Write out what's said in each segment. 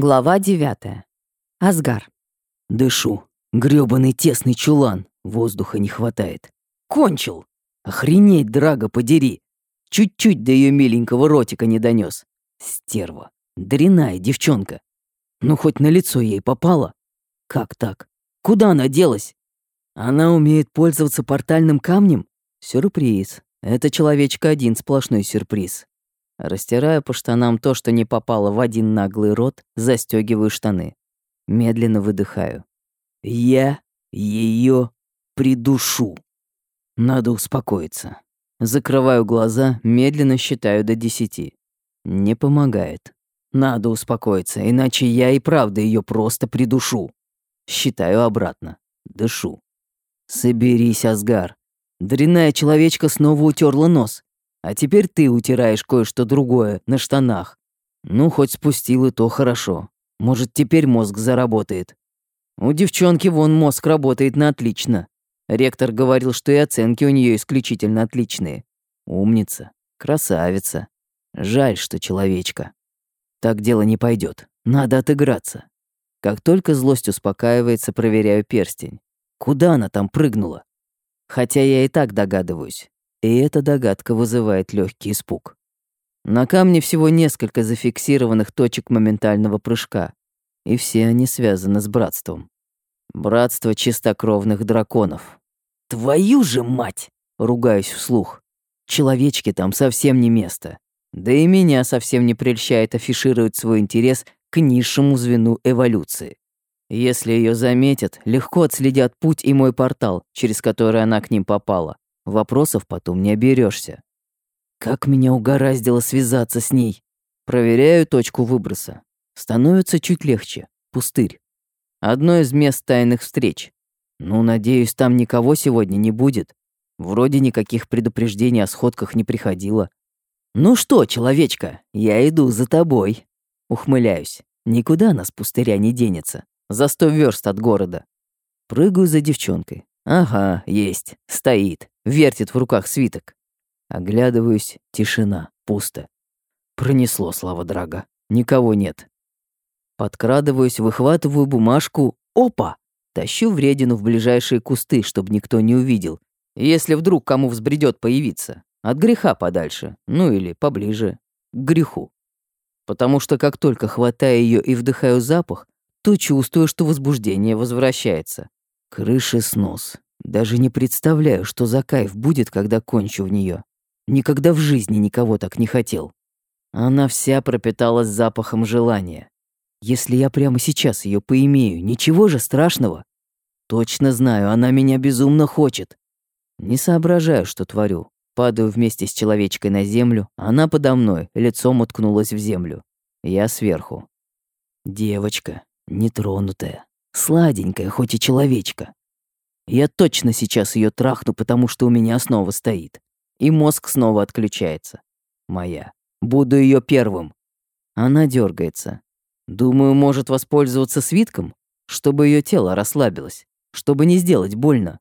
Глава девятая. Асгар. Дышу. грёбаный тесный чулан. Воздуха не хватает. Кончил. Охренеть, Драга, подери. Чуть-чуть до ее миленького ротика не донес. Стерва. Дряная девчонка. Ну, хоть на лицо ей попало. Как так? Куда она делась? Она умеет пользоваться портальным камнем? Сюрприз. Это человечка один сплошной сюрприз. Растираю по штанам то, что не попало в один наглый рот, застегиваю штаны. Медленно выдыхаю. Я ее придушу. Надо успокоиться. Закрываю глаза, медленно считаю до десяти. Не помогает. Надо успокоиться, иначе я и правда ее просто придушу. Считаю обратно. Дышу. Соберись, Асгар. Дрянная человечка снова утерла нос. А теперь ты утираешь кое-что другое на штанах. Ну, хоть спустил и то хорошо. Может, теперь мозг заработает. У девчонки вон мозг работает на отлично. Ректор говорил, что и оценки у нее исключительно отличные. Умница, красавица. Жаль, что человечка. Так дело не пойдет. Надо отыграться. Как только злость успокаивается, проверяю перстень. Куда она там прыгнула? Хотя я и так догадываюсь. И эта догадка вызывает легкий испуг. На камне всего несколько зафиксированных точек моментального прыжка, и все они связаны с братством. Братство чистокровных драконов. «Твою же мать!» — ругаюсь вслух. Человечки там совсем не место. Да и меня совсем не прельщает афишировать свой интерес к низшему звену эволюции. Если ее заметят, легко отследят путь и мой портал, через который она к ним попала. Вопросов потом не оберешься. Как меня угораздило связаться с ней. Проверяю точку выброса. Становится чуть легче. Пустырь. Одно из мест тайных встреч. Ну, надеюсь, там никого сегодня не будет. Вроде никаких предупреждений о сходках не приходило. «Ну что, человечка, я иду за тобой». Ухмыляюсь. Никуда нас пустыря не денется. За сто верст от города. Прыгаю за девчонкой. Ага, есть. Стоит. Вертит в руках свиток. Оглядываюсь. Тишина. Пусто. Пронесло, слава драга. Никого нет. Подкрадываюсь, выхватываю бумажку. Опа! Тащу вредину в ближайшие кусты, чтобы никто не увидел. Если вдруг кому взбредет появиться. От греха подальше. Ну или поближе. К греху. Потому что как только хватаю ее и вдыхаю запах, то чувствую, что возбуждение возвращается. Крыши снос. Даже не представляю, что за кайф будет, когда кончу в нее. Никогда в жизни никого так не хотел. Она вся пропиталась запахом желания. Если я прямо сейчас ее поимею, ничего же страшного. Точно знаю, она меня безумно хочет. Не соображаю, что творю. Падаю вместе с человечкой на землю, она подо мной, лицом уткнулась в землю. Я сверху. Девочка, нетронутая. Сладенькая, хоть и человечка. Я точно сейчас ее трахну, потому что у меня основа стоит. И мозг снова отключается. Моя. Буду ее первым. Она дергается. Думаю, может воспользоваться свитком, чтобы ее тело расслабилось, чтобы не сделать больно.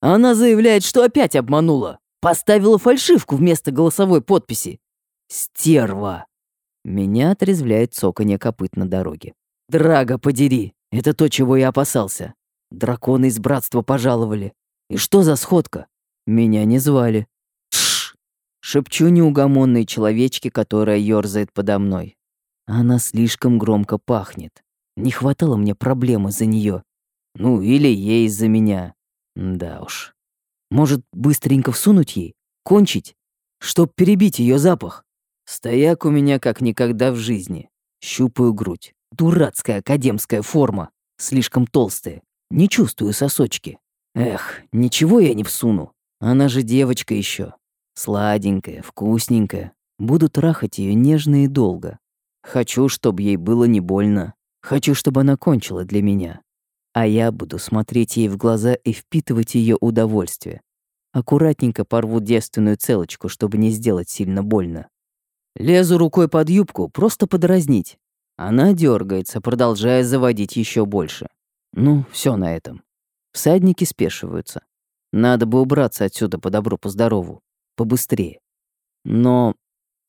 Она заявляет, что опять обманула. Поставила фальшивку вместо голосовой подписи. Стерва. Меня отрезвляет цоканье копыт на дороге. Драга, подери. Это то, чего я опасался. Драконы из братства пожаловали. И что за сходка? Меня не звали. Тш! Шепчу неугомонной человечке, которая ёрзает подо мной. Она слишком громко пахнет. Не хватало мне проблемы за нее. Ну, или ей из-за меня. Да уж. Может, быстренько всунуть ей? Кончить? Чтоб перебить ее запах? Стояк у меня как никогда в жизни. Щупаю грудь. Дурацкая академская форма. Слишком толстая. Не чувствую сосочки. Эх, ничего я не всуну. Она же девочка еще. Сладенькая, вкусненькая. Буду трахать ее нежно и долго. Хочу, чтобы ей было не больно. Хочу, чтобы она кончила для меня. А я буду смотреть ей в глаза и впитывать ее удовольствие. Аккуратненько порву девственную целочку, чтобы не сделать сильно больно. Лезу рукой под юбку, просто подразнить. Она дергается, продолжая заводить еще больше. Ну, все на этом. Всадники спешиваются. Надо бы убраться отсюда по добру, по здорову. Побыстрее. Но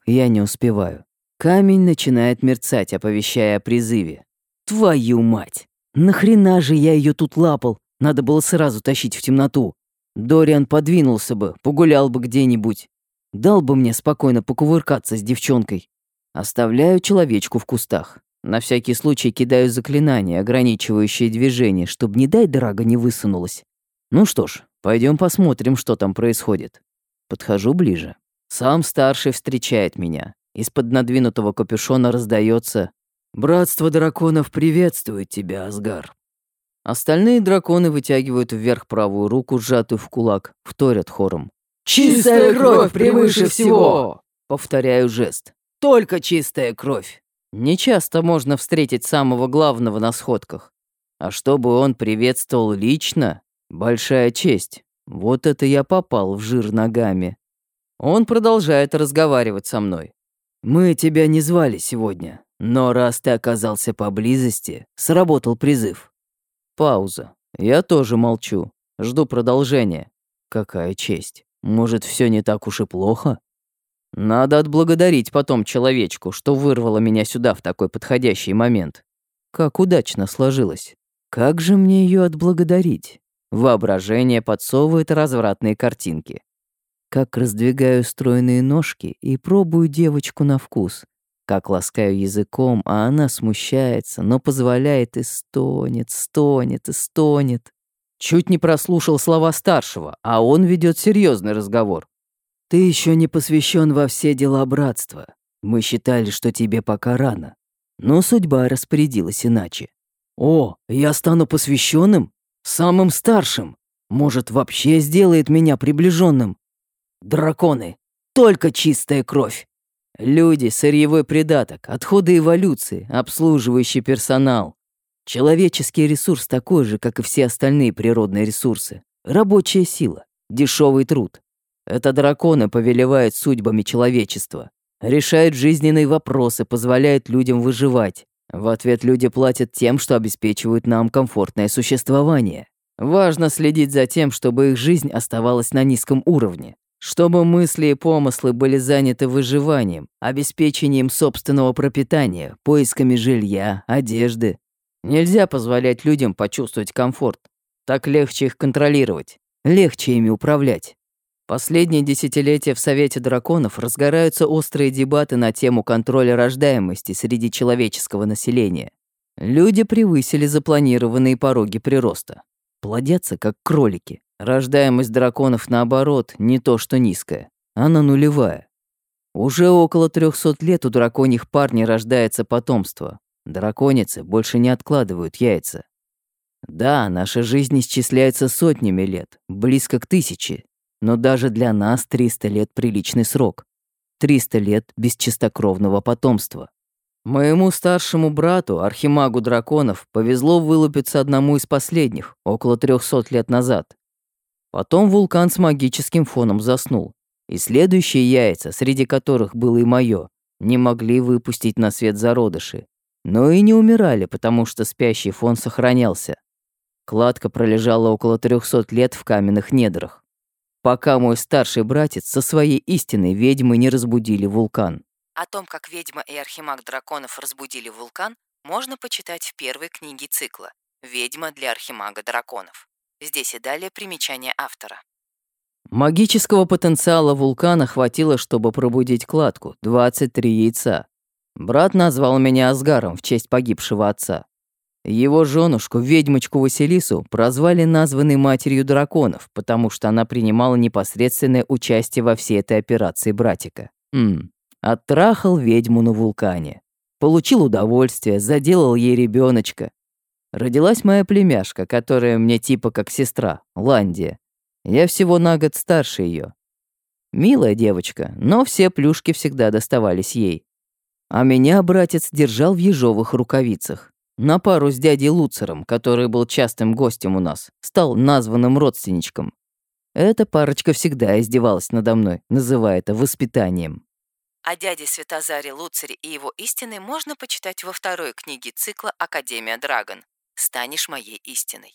я не успеваю. Камень начинает мерцать, оповещая о призыве. Твою мать! Нахрена же я ее тут лапал? Надо было сразу тащить в темноту. Дориан подвинулся бы, погулял бы где-нибудь. Дал бы мне спокойно покувыркаться с девчонкой. Оставляю человечку в кустах. На всякий случай кидаю заклинание, ограничивающее движение, чтобы не дай драга не высунулась. Ну что ж, пойдем посмотрим, что там происходит. Подхожу ближе. Сам старший встречает меня. Из-под надвинутого капюшона раздается «Братство драконов приветствует тебя, Асгар». Остальные драконы вытягивают вверх правую руку, сжатую в кулак, вторят хором. «Чистая кровь превыше всего!» Повторяю жест. «Только чистая кровь!» Нечасто можно встретить самого главного на сходках. А чтобы он приветствовал лично, большая честь. Вот это я попал в жир ногами. Он продолжает разговаривать со мной. «Мы тебя не звали сегодня, но раз ты оказался поблизости, сработал призыв». Пауза. Я тоже молчу. Жду продолжения. Какая честь. Может, все не так уж и плохо? Надо отблагодарить потом человечку, что вырвало меня сюда в такой подходящий момент. Как удачно сложилось. Как же мне ее отблагодарить? Воображение подсовывает развратные картинки. Как раздвигаю стройные ножки и пробую девочку на вкус. Как ласкаю языком, а она смущается, но позволяет и стонет, стонет и стонет. Чуть не прослушал слова старшего, а он ведет серьезный разговор. Ты еще не посвящен во все дела братства. Мы считали, что тебе пока рано. Но судьба распорядилась иначе. О, я стану посвященным? Самым старшим? Может, вообще сделает меня приближенным? Драконы. Только чистая кровь. Люди, сырьевой придаток, отходы эволюции, обслуживающий персонал. Человеческий ресурс такой же, как и все остальные природные ресурсы. Рабочая сила, дешевый труд. Это драконы повелевают судьбами человечества. Решают жизненные вопросы, позволяют людям выживать. В ответ люди платят тем, что обеспечивают нам комфортное существование. Важно следить за тем, чтобы их жизнь оставалась на низком уровне. Чтобы мысли и помыслы были заняты выживанием, обеспечением собственного пропитания, поисками жилья, одежды. Нельзя позволять людям почувствовать комфорт. Так легче их контролировать, легче ими управлять. Последние десятилетия в Совете драконов разгораются острые дебаты на тему контроля рождаемости среди человеческого населения. Люди превысили запланированные пороги прироста. Плодятся, как кролики. Рождаемость драконов, наоборот, не то что низкая. Она нулевая. Уже около 300 лет у драконьих пар не рождается потомство. Драконицы больше не откладывают яйца. Да, наша жизнь исчисляется сотнями лет, близко к тысяче, но даже для нас 300 лет приличный срок. 300 лет без чистокровного потомства. Моему старшему брату, архимагу драконов, повезло вылупиться одному из последних, около 300 лет назад. Потом вулкан с магическим фоном заснул, и следующие яйца, среди которых было и моё, не могли выпустить на свет зародыши, но и не умирали, потому что спящий фон сохранялся. Кладка пролежала около 300 лет в каменных недрах пока мой старший братец со своей истинной ведьмой не разбудили вулкан. О том, как ведьма и архимаг драконов разбудили вулкан, можно почитать в первой книге цикла «Ведьма для архимага драконов». Здесь и далее примечание автора. Магического потенциала вулкана хватило, чтобы пробудить кладку, 23 яйца. Брат назвал меня Асгаром в честь погибшего отца. Его женушку, ведьмочку Василису, прозвали названной матерью драконов, потому что она принимала непосредственное участие во всей этой операции братика. Ммм, оттрахал ведьму на вулкане. Получил удовольствие, заделал ей ребеночка. Родилась моя племяшка, которая мне типа как сестра, Ландия. Я всего на год старше ее. Милая девочка, но все плюшки всегда доставались ей. А меня братец держал в ежовых рукавицах. На пару с дядей Луцером, который был частым гостем у нас, стал названным родственничком. Эта парочка всегда издевалась надо мной, называя это воспитанием. О дяде Светозаре Луцере и его истины можно почитать во второй книге цикла «Академия Драгон». «Станешь моей истиной».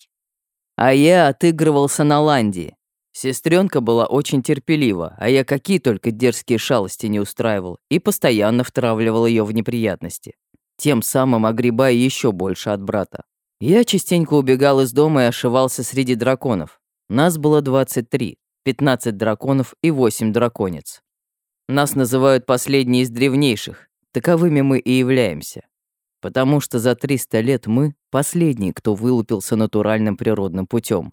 А я отыгрывался на Ландии. Сестренка была очень терпелива, а я какие только дерзкие шалости не устраивал и постоянно втравливал ее в неприятности, тем самым огребая еще больше от брата. Я частенько убегал из дома и ошивался среди драконов. Нас было 23, 15 драконов и 8 драконец. Нас называют последние из древнейших, таковыми мы и являемся. Потому что за 300 лет мы последние, кто вылупился натуральным природным путем.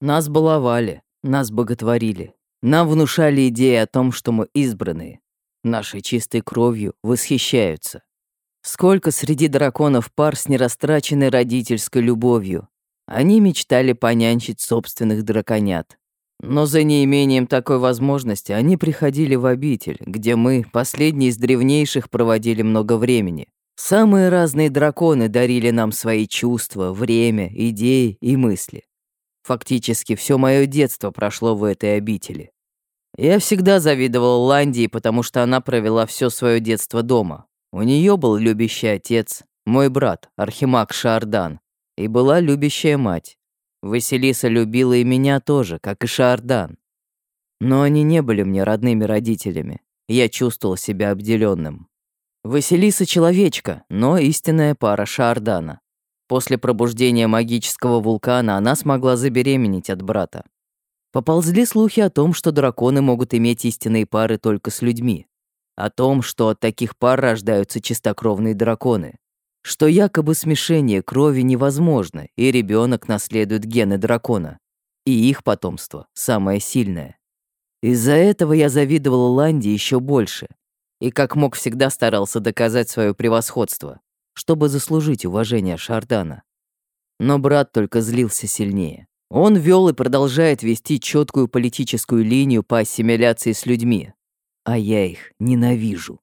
Нас баловали, нас боготворили. Нам внушали идеи о том, что мы избранные. Нашей чистой кровью восхищаются. Сколько среди драконов пар с нерастраченной родительской любовью. Они мечтали понянчить собственных драконят. Но за неимением такой возможности они приходили в обитель, где мы, последние из древнейших, проводили много времени. Самые разные драконы дарили нам свои чувства, время, идеи и мысли. Фактически все мое детство прошло в этой обители. Я всегда завидовал Ландии, потому что она провела все свое детство дома. У нее был любящий отец, мой брат, Архимаг Шардан, и была любящая мать. Василиса любила и меня тоже, как и Шардан. Но они не были мне родными родителями. Я чувствовал себя обделенным. Василиса человечка, но истинная пара Шардана. После пробуждения магического вулкана она смогла забеременеть от брата. Поползли слухи о том, что драконы могут иметь истинные пары только с людьми. О том, что от таких пар рождаются чистокровные драконы. Что якобы смешение крови невозможно, и ребенок наследует гены дракона. И их потомство самое сильное. Из-за этого я завидовал Ланде еще больше. И как мог всегда старался доказать свое превосходство чтобы заслужить уважение Шардана. Но брат только злился сильнее. Он вел и продолжает вести четкую политическую линию по ассимиляции с людьми, а я их ненавижу.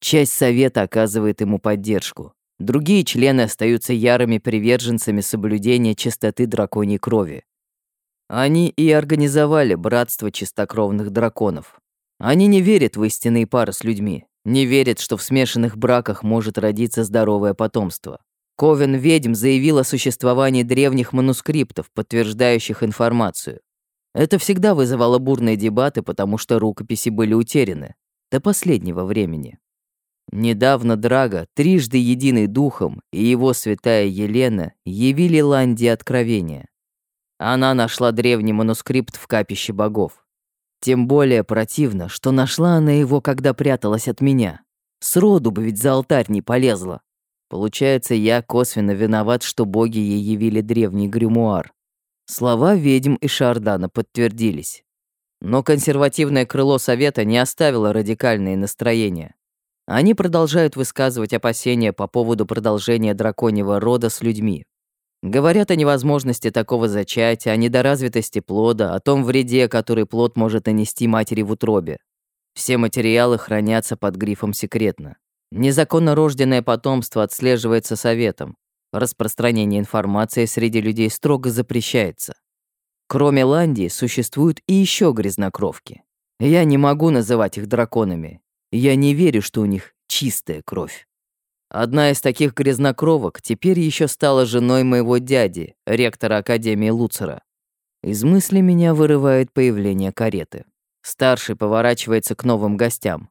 Часть совета оказывает ему поддержку. Другие члены остаются ярыми приверженцами соблюдения чистоты драконьей крови. Они и организовали братство чистокровных драконов. Они не верят в истинные пары с людьми, не верит, что в смешанных браках может родиться здоровое потомство. Ковен ведьм заявил о существовании древних манускриптов, подтверждающих информацию. Это всегда вызывало бурные дебаты, потому что рукописи были утеряны. До последнего времени. Недавно Драга, трижды единый духом, и его святая Елена явили Ланди откровение. Она нашла древний манускрипт в капище богов. Тем более противно, что нашла она его, когда пряталась от меня. Сроду бы ведь за алтарь не полезла. Получается, я косвенно виноват, что боги ей явили древний гримуар. Слова ведьм и Шардана подтвердились. Но консервативное крыло Совета не оставило радикальные настроения. Они продолжают высказывать опасения по поводу продолжения драконьего рода с людьми. Говорят о невозможности такого зачатия, о недоразвитости плода, о том вреде, который плод может нанести матери в утробе. Все материалы хранятся под грифом «секретно». Незаконно рожденное потомство отслеживается советом. Распространение информации среди людей строго запрещается. Кроме Ландии существуют и еще грязнокровки. Я не могу называть их драконами. Я не верю, что у них чистая кровь. Одна из таких грязнокровок теперь еще стала женой моего дяди, ректора Академии Луцера. Из мысли меня вырывает появление кареты. Старший поворачивается к новым гостям.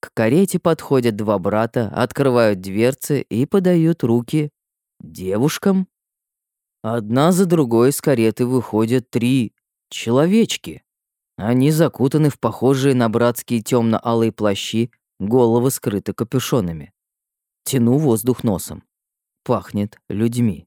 К карете подходят два брата, открывают дверцы и подают руки девушкам. Одна за другой из кареты выходят три человечки. Они закутаны в похожие на братские темно-алые плащи, головы скрыты капюшонами. Тяну воздух носом. Пахнет людьми.